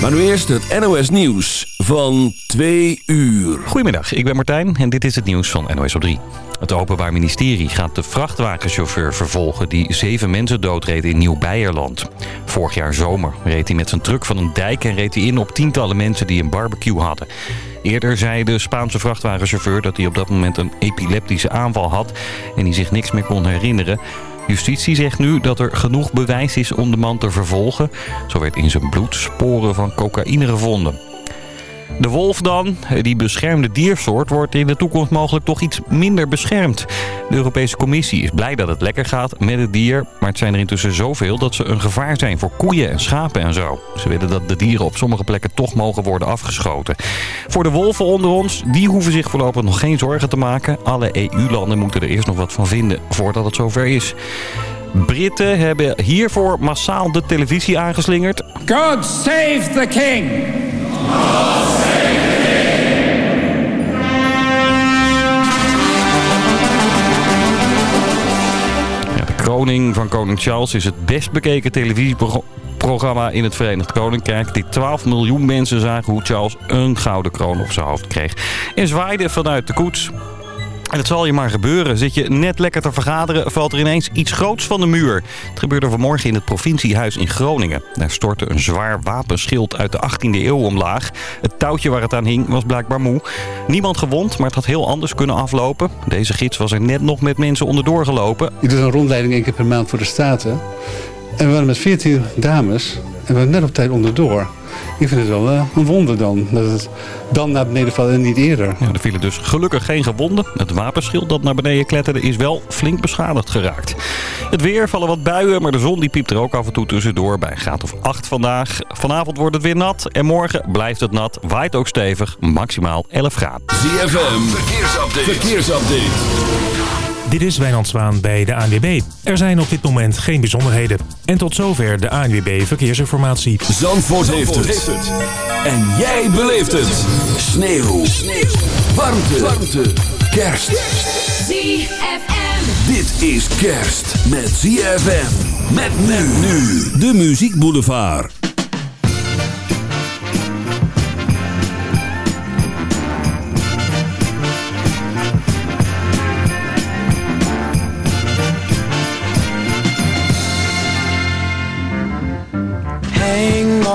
Maar nu eerst het NOS Nieuws van 2 uur. Goedemiddag, ik ben Martijn en dit is het nieuws van NOS op 3. Het Openbaar Ministerie gaat de vrachtwagenchauffeur vervolgen... die zeven mensen doodreed in Nieuw-Beierland. Vorig jaar zomer reed hij met zijn truck van een dijk... en reed hij in op tientallen mensen die een barbecue hadden. Eerder zei de Spaanse vrachtwagenchauffeur dat hij op dat moment een epileptische aanval had... en hij zich niks meer kon herinneren... Justitie zegt nu dat er genoeg bewijs is om de man te vervolgen. Zo werd in zijn bloed sporen van cocaïne gevonden. De wolf dan, die beschermde diersoort, wordt in de toekomst mogelijk toch iets minder beschermd. De Europese Commissie is blij dat het lekker gaat met het dier, maar het zijn er intussen zoveel dat ze een gevaar zijn voor koeien en schapen en zo. Ze willen dat de dieren op sommige plekken toch mogen worden afgeschoten. Voor de wolven onder ons, die hoeven zich voorlopig nog geen zorgen te maken. Alle EU-landen moeten er eerst nog wat van vinden voordat het zover is. Britten hebben hiervoor massaal de televisie aangeslingerd. God save the king! Kroning van koning Charles is het best bekeken televisieprogramma in het Verenigd Koninkrijk. Die 12 miljoen mensen zagen hoe Charles een gouden kroon op zijn hoofd kreeg. En zwaaide vanuit de koets. En het zal je maar gebeuren. Zit je net lekker te vergaderen, valt er ineens iets groots van de muur. Het gebeurde vanmorgen in het provinciehuis in Groningen. Daar stortte een zwaar wapenschild uit de 18e eeuw omlaag. Het touwtje waar het aan hing was blijkbaar moe. Niemand gewond, maar het had heel anders kunnen aflopen. Deze gids was er net nog met mensen onderdoor gelopen. Ik doe een rondleiding één keer per maand voor de Staten. En we waren met 14 dames en we waren net op tijd onderdoor. Ik vind het wel uh, een wonder dan. Dat het dan naar beneden valt en niet eerder. Ja, er vielen dus gelukkig geen gewonden. Het wapenschild dat naar beneden kletterde is wel flink beschadigd geraakt. Het weer vallen wat buien, maar de zon die piept er ook af en toe tussendoor. Bij een graad of 8 vandaag. Vanavond wordt het weer nat en morgen blijft het nat. Waait ook stevig, maximaal 11 graden. ZFM, verkeersupdate. verkeersupdate. Dit is Wijnand Zwaan bij de ANWB. Er zijn op dit moment geen bijzonderheden. En tot zover de ANWB Verkeersinformatie. Zandvoort, heeft, het. En jij beleeft het. Sneeuw. Sneeuw. Warmte. Warmte. Kerst. ZFM. Dit is kerst met ZFM. Met men nu. De Muziek Boulevard.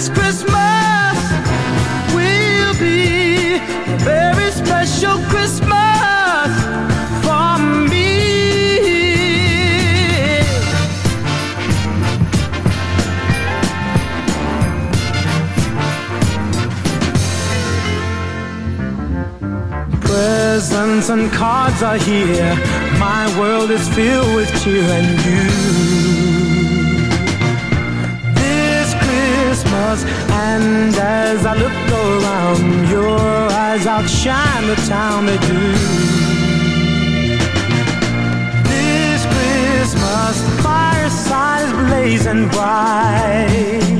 This Christmas will be a very special Christmas for me. Presents and cards are here. My world is filled with cheer and you. Christmas, and as I look around, your eyes outshine the town they do. This Christmas, the fireside is blazing bright.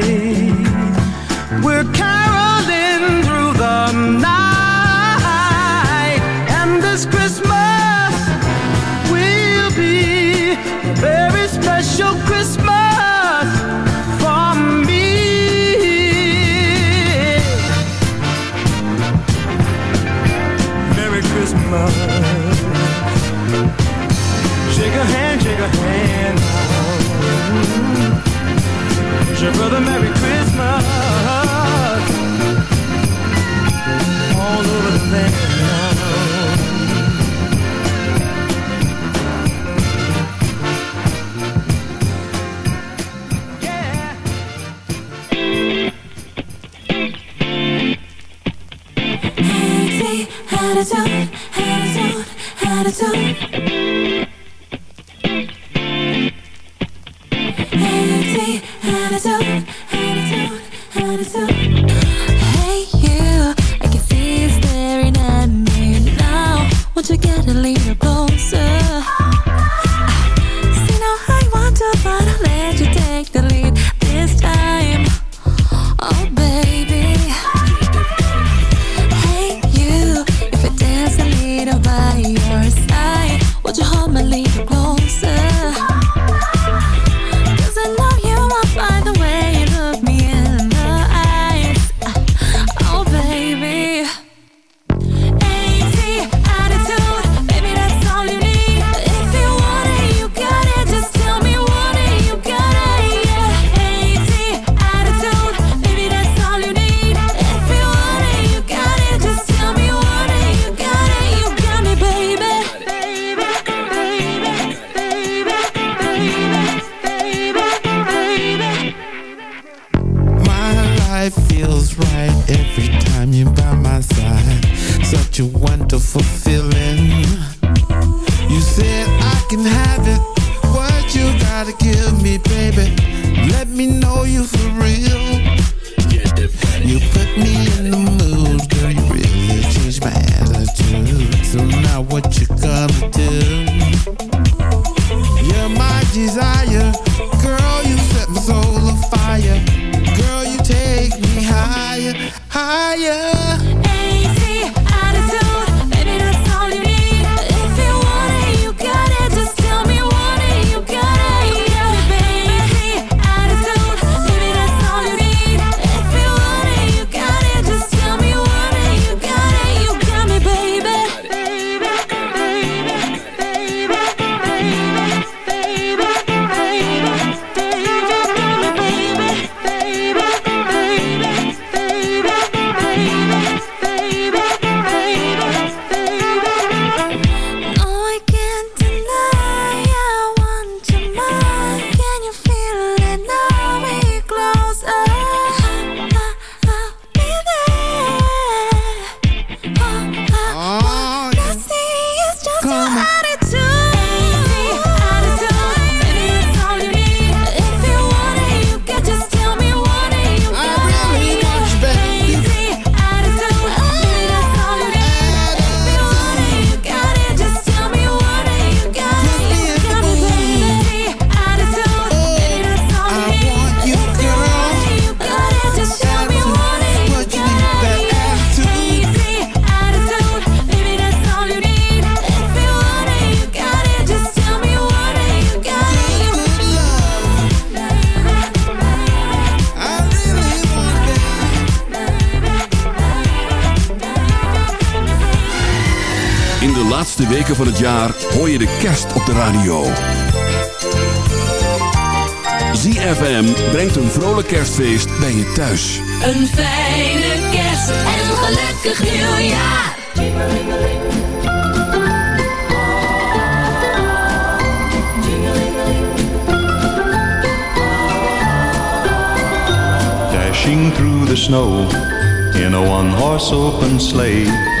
weken van het jaar hoor je de kerst op de radio. ZFM brengt een vrolijk kerstfeest bij je thuis. Een fijne kerst en een gelukkig nieuwjaar. Dashing through the snow in a one-horse open sleigh.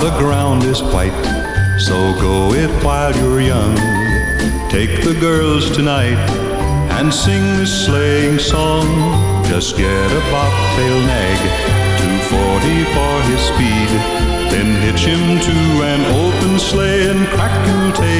the ground is white, so go it while you're young. Take the girls tonight and sing this sleighing song. Just get a bobtail nag, 240 for his speed. Then hitch him to an open sleigh and crack you'll take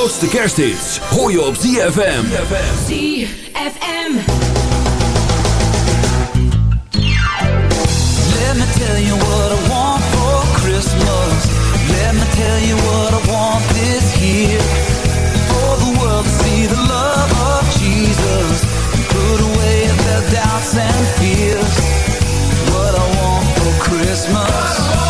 grootste kersthits hoor je op ZFM. ZFM. Let me tell you what I want for Christmas. Let me tell you what I want this year. For the world to see the love of Jesus. And put away their doubts and fears. What I want for Christmas.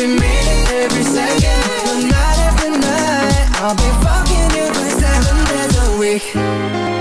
Every minute, every second, night. I'll be fucking you right seven days a week.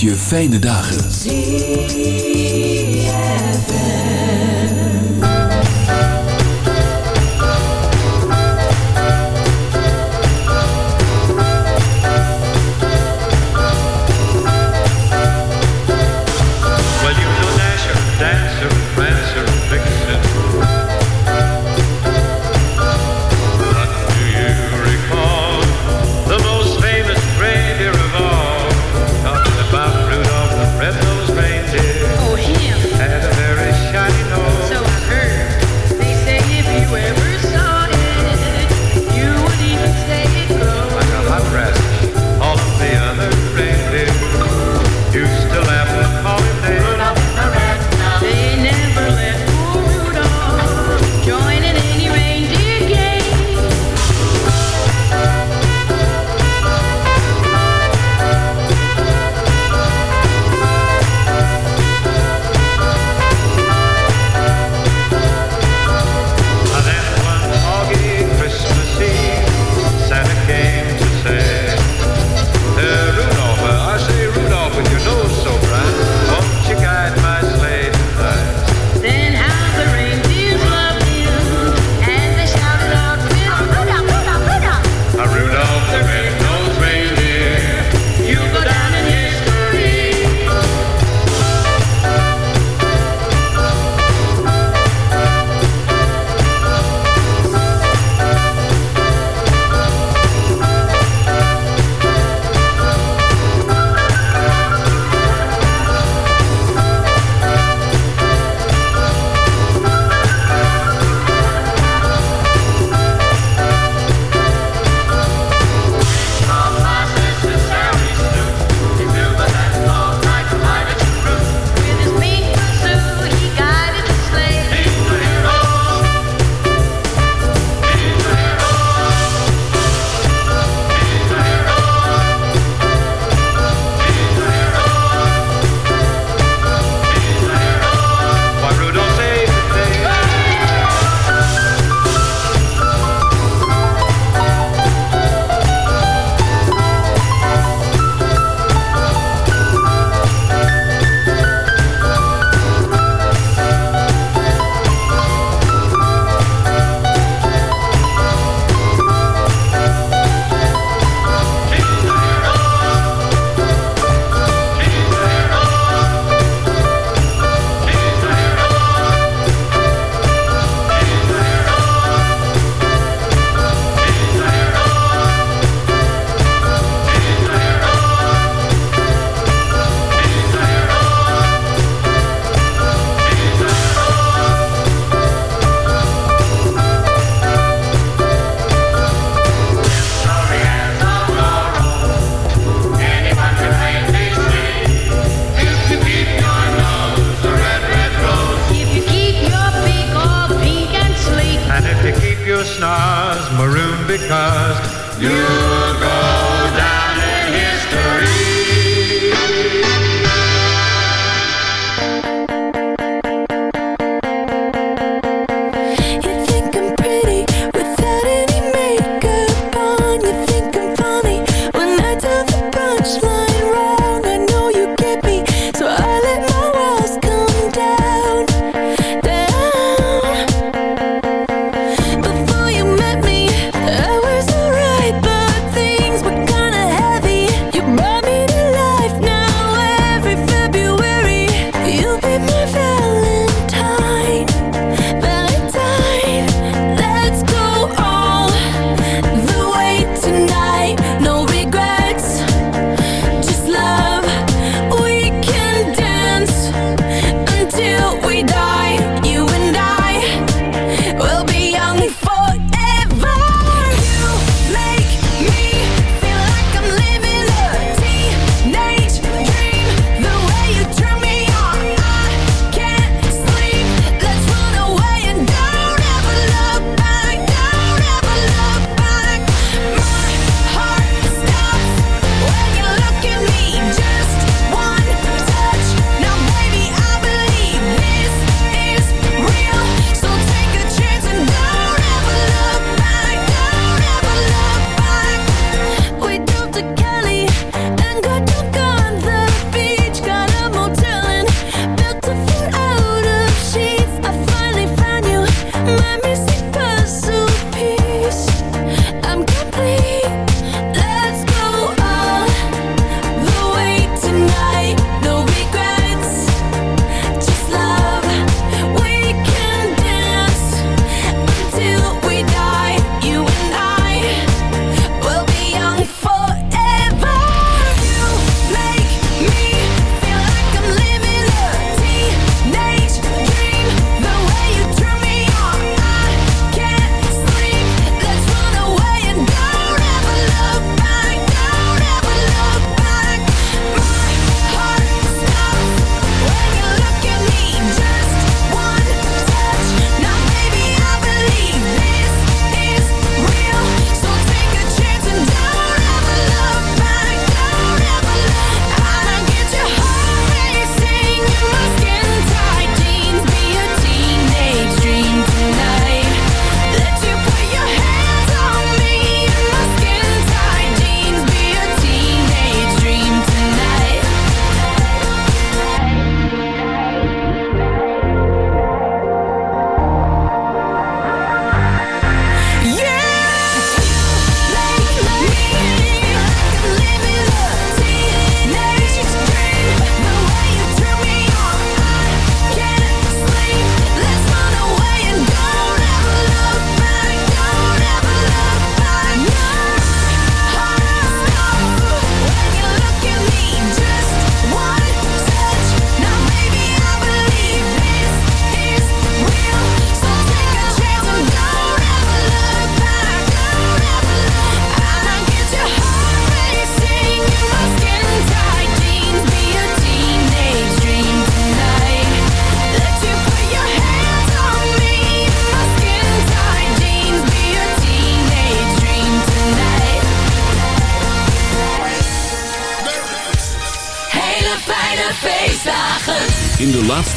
Je fijne dagen.